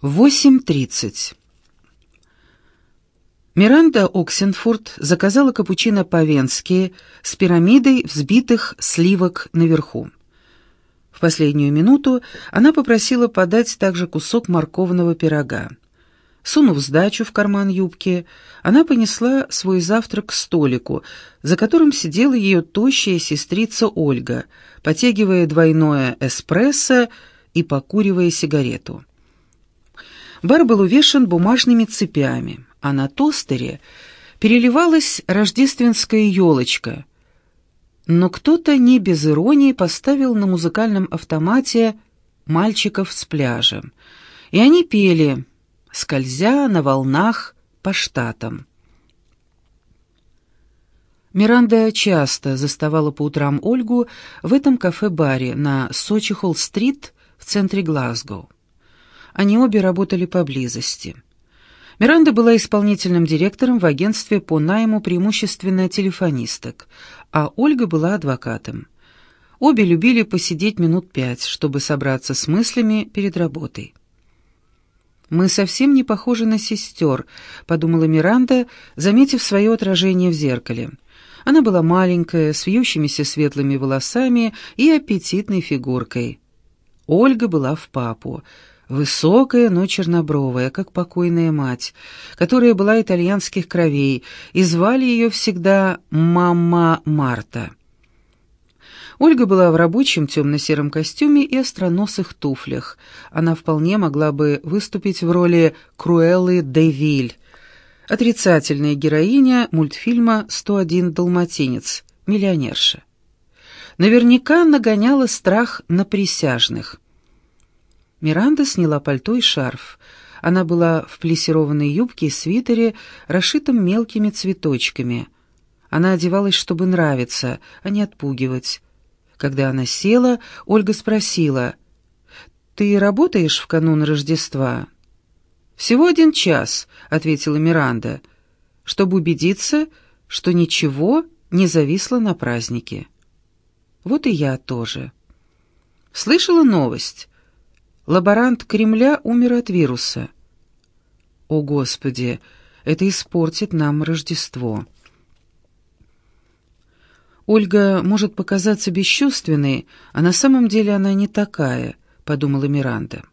8.30. Миранда Оксенфурд заказала капучино по-венски с пирамидой взбитых сливок наверху. В последнюю минуту она попросила подать также кусок морковного пирога. Сунув сдачу в карман юбки, она понесла свой завтрак к столику, за которым сидела ее тощая сестрица Ольга, потягивая двойное эспрессо и покуривая сигарету. Бар был увешан бумажными цепями, а на тостере переливалась рождественская елочка. Но кто-то не без иронии поставил на музыкальном автомате «Мальчиков с пляжа», и они пели, скользя на волнах по штатам. Миранда часто заставала по утрам Ольгу в этом кафе-баре на Сочи-Холл-стрит в центре Глазго. Они обе работали поблизости. Миранда была исполнительным директором в агентстве по найму преимущественно телефонисток, а Ольга была адвокатом. Обе любили посидеть минут пять, чтобы собраться с мыслями перед работой. «Мы совсем не похожи на сестер», — подумала Миранда, заметив свое отражение в зеркале. Она была маленькая, с вьющимися светлыми волосами и аппетитной фигуркой. Ольга была в папу — Высокая, но чернобровая, как покойная мать, которая была итальянских кровей, и звали ее всегда «Мама Марта». Ольга была в рабочем темно-сером костюме и остроносых туфлях. Она вполне могла бы выступить в роли Круэллы де Виль, отрицательная героиня мультфильма «101 далматинец», миллионерша. Наверняка нагоняла страх на присяжных – Миранда сняла пальто и шарф. Она была в плессированной юбке и свитере, расшитом мелкими цветочками. Она одевалась, чтобы нравиться, а не отпугивать. Когда она села, Ольга спросила, «Ты работаешь в канун Рождества?» «Всего один час», — ответила Миранда, «чтобы убедиться, что ничего не зависло на празднике». «Вот и я тоже». «Слышала новость?» Лаборант Кремля умер от вируса. О, Господи, это испортит нам Рождество. Ольга может показаться бесчувственной, а на самом деле она не такая, подумала Миранда.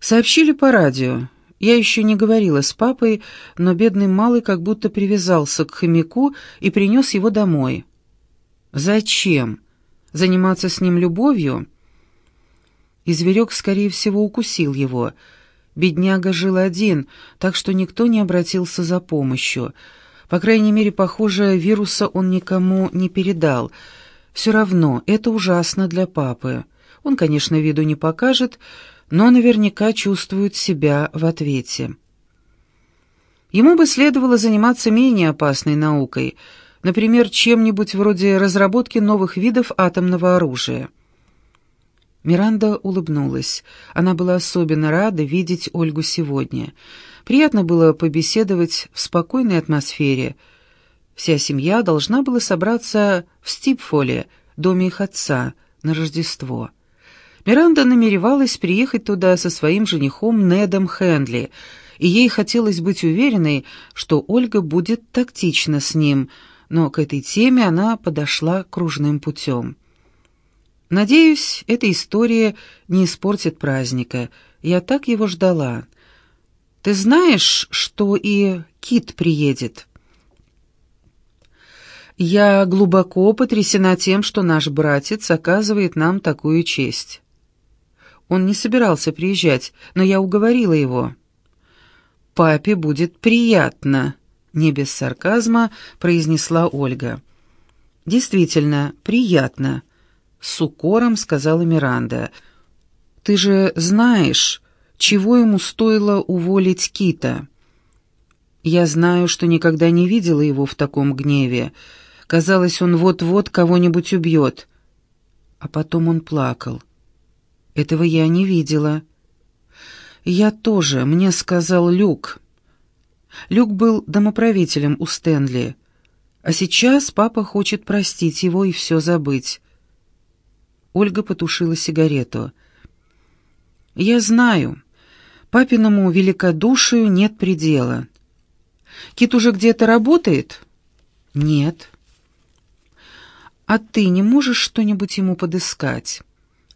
Сообщили по радио. Я еще не говорила с папой, но бедный малый как будто привязался к хомяку и принес его домой. Зачем? Заниматься с ним любовью? И зверек, скорее всего, укусил его. Бедняга жил один, так что никто не обратился за помощью. По крайней мере, похоже, вируса он никому не передал. Все равно, это ужасно для папы. Он, конечно, виду не покажет, но наверняка чувствует себя в ответе. Ему бы следовало заниматься менее опасной наукой, например, чем-нибудь вроде разработки новых видов атомного оружия. Миранда улыбнулась. Она была особенно рада видеть Ольгу сегодня. Приятно было побеседовать в спокойной атмосфере. Вся семья должна была собраться в Стипфоле, доме их отца, на Рождество. Миранда намеревалась приехать туда со своим женихом Недом Хендли, и ей хотелось быть уверенной, что Ольга будет тактична с ним, но к этой теме она подошла кружным путем. Надеюсь, эта история не испортит праздника. Я так его ждала. Ты знаешь, что и Кит приедет? Я глубоко потрясена тем, что наш братец оказывает нам такую честь. Он не собирался приезжать, но я уговорила его. Папе будет приятно, не без сарказма произнесла Ольга. Действительно, приятно с укором сказала Миранда. «Ты же знаешь, чего ему стоило уволить Кита?» «Я знаю, что никогда не видела его в таком гневе. Казалось, он вот-вот кого-нибудь убьет». А потом он плакал. «Этого я не видела». «Я тоже, мне сказал Люк». Люк был домоправителем у Стэнли. А сейчас папа хочет простить его и все забыть. Ольга потушила сигарету. «Я знаю. Папиному великодушию нет предела. Кит уже где-то работает? Нет. А ты не можешь что-нибудь ему подыскать?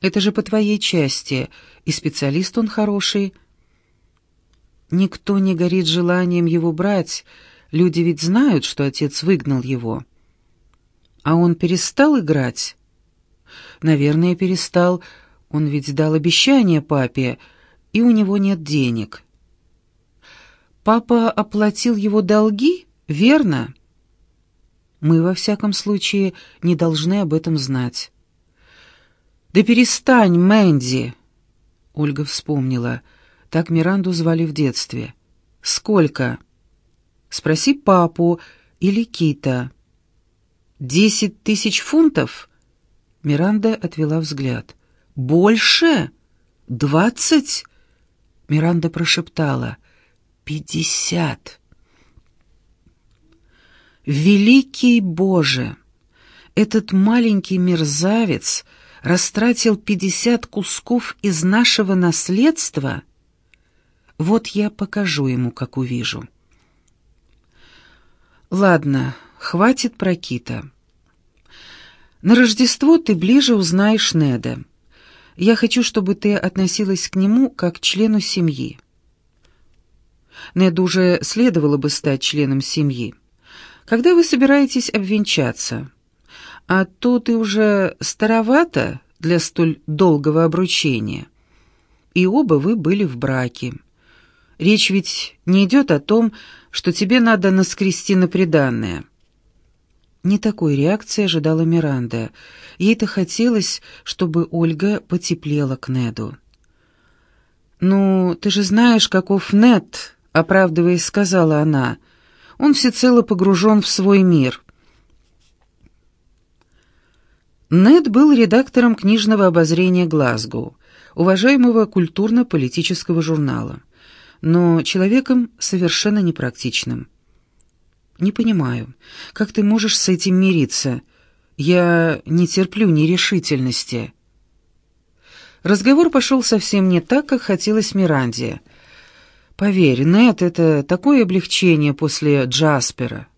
Это же по твоей части, и специалист он хороший. Никто не горит желанием его брать, люди ведь знают, что отец выгнал его. А он перестал играть? Наверное, перестал. Он ведь дал обещание папе, и у него нет денег. Папа оплатил его долги, верно? Мы, во всяком случае, не должны об этом знать. «Да перестань, Мэнди!» Ольга вспомнила. Так Миранду звали в детстве. «Сколько?» «Спроси папу или Кита». «Десять тысяч фунтов?» Миранда отвела взгляд. «Больше? Двадцать?» Миранда прошептала. «Пятьдесят!» «Великий Боже! Этот маленький мерзавец растратил пятьдесят кусков из нашего наследства? Вот я покажу ему, как увижу». «Ладно, хватит про Кита. На Рождество ты ближе узнаешь Неда. Я хочу, чтобы ты относилась к нему как к члену семьи. Неду уже следовало бы стать членом семьи. Когда вы собираетесь обвенчаться? А то ты уже старовата для столь долгого обручения. И оба вы были в браке. Речь ведь не идет о том, что тебе надо наскрести на приданное. Не такой реакции ожидала Миранда. Ей-то хотелось, чтобы Ольга потеплела к Неду. «Ну, ты же знаешь, каков Нед», — оправдываясь, сказала она. «Он всецело погружен в свой мир». Нед был редактором книжного обозрения «Глазгоу», уважаемого культурно-политического журнала, но человеком совершенно непрактичным. «Не понимаю, как ты можешь с этим мириться? Я не терплю нерешительности». Разговор пошел совсем не так, как хотелось Миранде. «Поверь, Нет, это такое облегчение после Джаспера».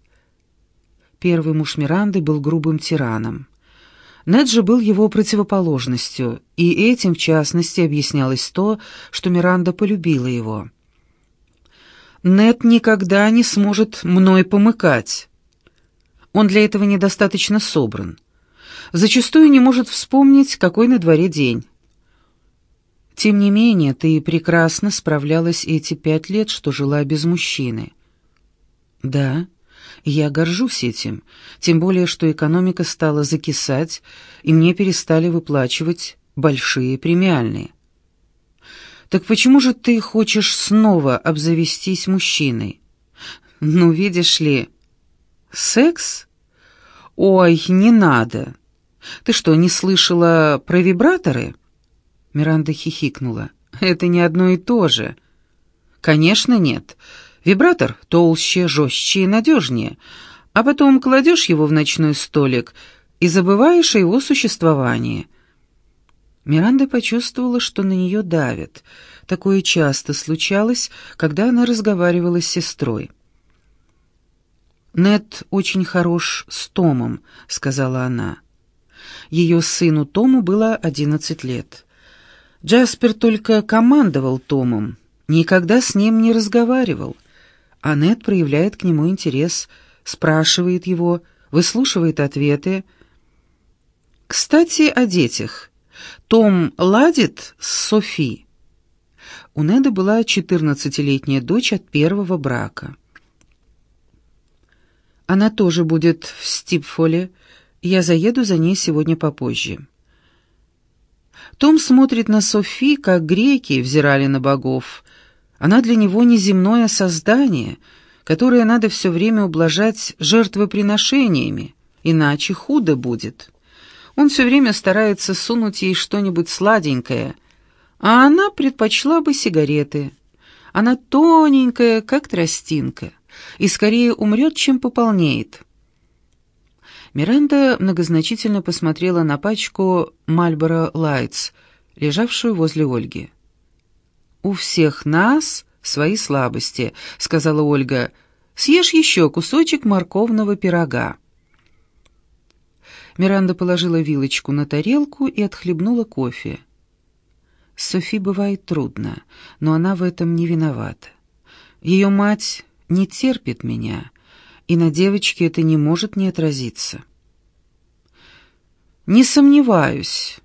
Первый муж Миранды был грубым тираном. Нед же был его противоположностью, и этим, в частности, объяснялось то, что Миранда полюбила его. Нет никогда не сможет мной помыкать. Он для этого недостаточно собран. Зачастую не может вспомнить, какой на дворе день. Тем не менее, ты прекрасно справлялась эти пять лет, что жила без мужчины. Да, я горжусь этим, тем более, что экономика стала закисать, и мне перестали выплачивать большие премиальные. Так почему же ты хочешь снова обзавестись мужчиной? Ну, видишь ли, секс? Ой, не надо. Ты что, не слышала про вибраторы? Миранда хихикнула. Это не одно и то же. Конечно, нет. Вибратор толще, жестче и надежнее. А потом кладешь его в ночной столик и забываешь о его существовании. Миранда почувствовала, что на нее давят. Такое часто случалось, когда она разговаривала с сестрой. «Нед очень хорош с Томом», — сказала она. Ее сыну Тому было одиннадцать лет. Джаспер только командовал Томом, никогда с ним не разговаривал. А Нед проявляет к нему интерес, спрашивает его, выслушивает ответы. «Кстати, о детях. Том ладит с Софи. У Неда была четырнадцатилетняя дочь от первого брака. Она тоже будет в Стипфоле. Я заеду за ней сегодня попозже. Том смотрит на Софи, как греки взирали на богов. Она для него неземное создание, которое надо все время ублажать жертвоприношениями, иначе худо будет. Он все время старается сунуть ей что-нибудь сладенькое, а она предпочла бы сигареты. Она тоненькая, как тростинка, и скорее умрет, чем пополнеет. Миранда многозначительно посмотрела на пачку «Мальборо Лайтс», лежавшую возле Ольги. «У всех нас свои слабости», — сказала Ольга. «Съешь еще кусочек морковного пирога». Миранда положила вилочку на тарелку и отхлебнула кофе. Софи бывает трудно, но она в этом не виновата. Ее мать не терпит меня, и на девочке это не может не отразиться. «Не сомневаюсь.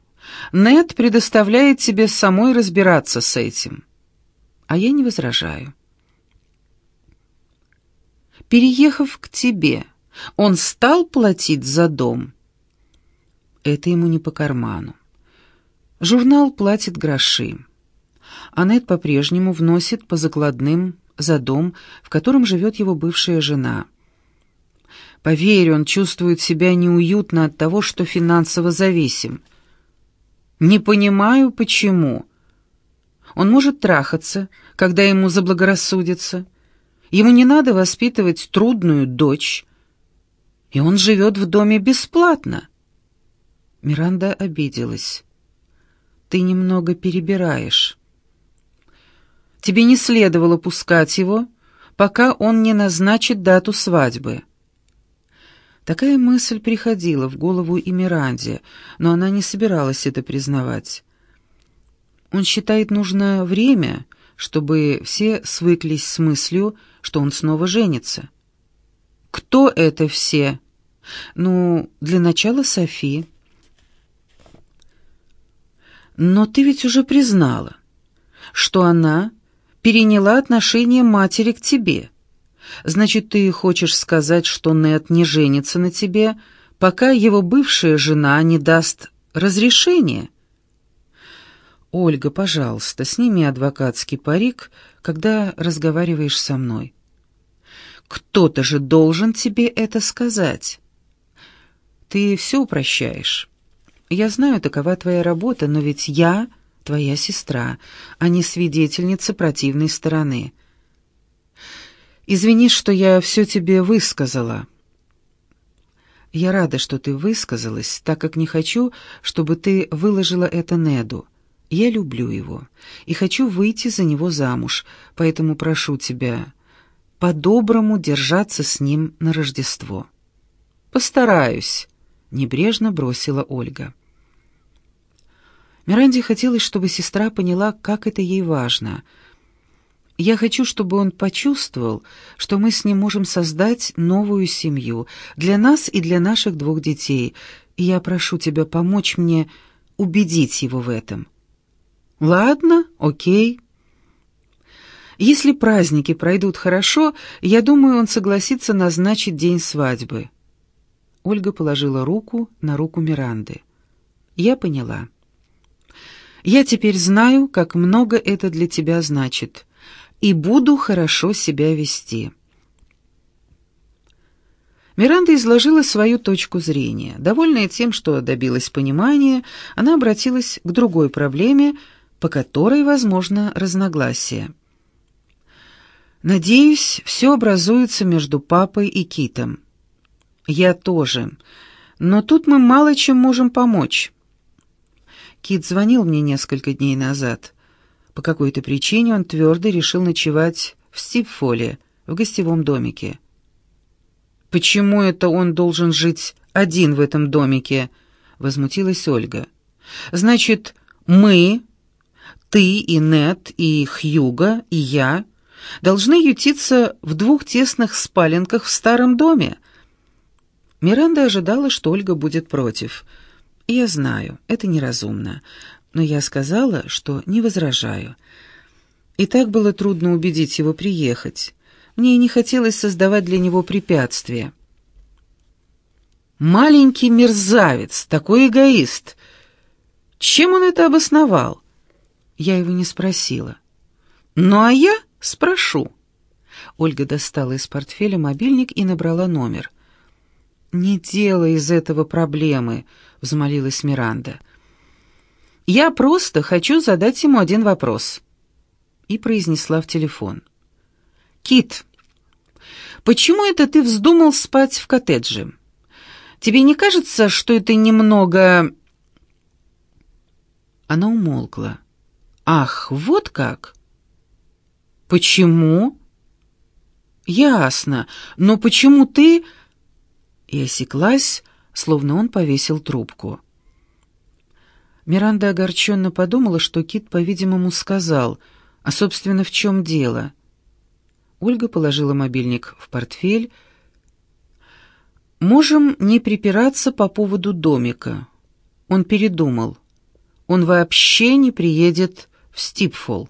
Нет предоставляет тебе самой разбираться с этим. А я не возражаю. Переехав к тебе, он стал платить за дом?» Это ему не по карману. Журнал платит гроши. Аннет по-прежнему вносит по закладным за дом, в котором живет его бывшая жена. Поверь, он чувствует себя неуютно от того, что финансово зависим. Не понимаю, почему. Он может трахаться, когда ему заблагорассудится. Ему не надо воспитывать трудную дочь. И он живет в доме бесплатно. Миранда обиделась. «Ты немного перебираешь. Тебе не следовало пускать его, пока он не назначит дату свадьбы». Такая мысль приходила в голову и Миранде, но она не собиралась это признавать. Он считает нужно время, чтобы все свыклись с мыслью, что он снова женится. «Кто это все?» «Ну, для начала Софи». Но ты ведь уже признала, что она переняла отношение матери к тебе. Значит, ты хочешь сказать, что Нет не женится на тебе, пока его бывшая жена не даст разрешения? Ольга, пожалуйста, сними адвокатский парик, когда разговариваешь со мной. Кто-то же должен тебе это сказать. Ты все упрощаешь. Я знаю, такова твоя работа, но ведь я твоя сестра, а не свидетельница противной стороны. Извини, что я все тебе высказала. Я рада, что ты высказалась, так как не хочу, чтобы ты выложила это Неду. Я люблю его и хочу выйти за него замуж, поэтому прошу тебя по-доброму держаться с ним на Рождество. Постараюсь, небрежно бросила Ольга. Миранде хотелось, чтобы сестра поняла, как это ей важно. «Я хочу, чтобы он почувствовал, что мы с ним можем создать новую семью для нас и для наших двух детей, и я прошу тебя помочь мне убедить его в этом». «Ладно, окей». Если праздники пройдут хорошо, я думаю, он согласится назначить день свадьбы. Ольга положила руку на руку Миранды. Я поняла. Я теперь знаю, как много это для тебя значит, и буду хорошо себя вести». Миранда изложила свою точку зрения. Довольная тем, что добилась понимания, она обратилась к другой проблеме, по которой возможно разногласие. «Надеюсь, все образуется между папой и Китом». «Я тоже. Но тут мы мало чем можем помочь». Кит звонил мне несколько дней назад. По какой-то причине он твердо решил ночевать в Стипфоле, в гостевом домике. «Почему это он должен жить один в этом домике?» — возмутилась Ольга. «Значит, мы, ты и Нет, и Хьюга, и я должны ютиться в двух тесных спаленках в старом доме?» Миранда ожидала, что Ольга будет против — я знаю, это неразумно, но я сказала, что не возражаю. И так было трудно убедить его приехать. Мне не хотелось создавать для него препятствия. Маленький мерзавец, такой эгоист. Чем он это обосновал? Я его не спросила. Ну а я спрошу. Ольга достала из портфеля мобильник и набрала номер. «Не делай из этого проблемы», — взмолилась Миранда. «Я просто хочу задать ему один вопрос», — и произнесла в телефон. «Кит, почему это ты вздумал спать в коттедже? Тебе не кажется, что это немного...» Она умолкла. «Ах, вот как! «Почему?» «Ясно. Но почему ты...» И осеклась, словно он повесил трубку. Миранда огорченно подумала, что Кит, по-видимому, сказал, а, собственно, в чем дело. Ольга положила мобильник в портфель. «Можем не припираться по поводу домика». Он передумал. Он вообще не приедет в Стипфол.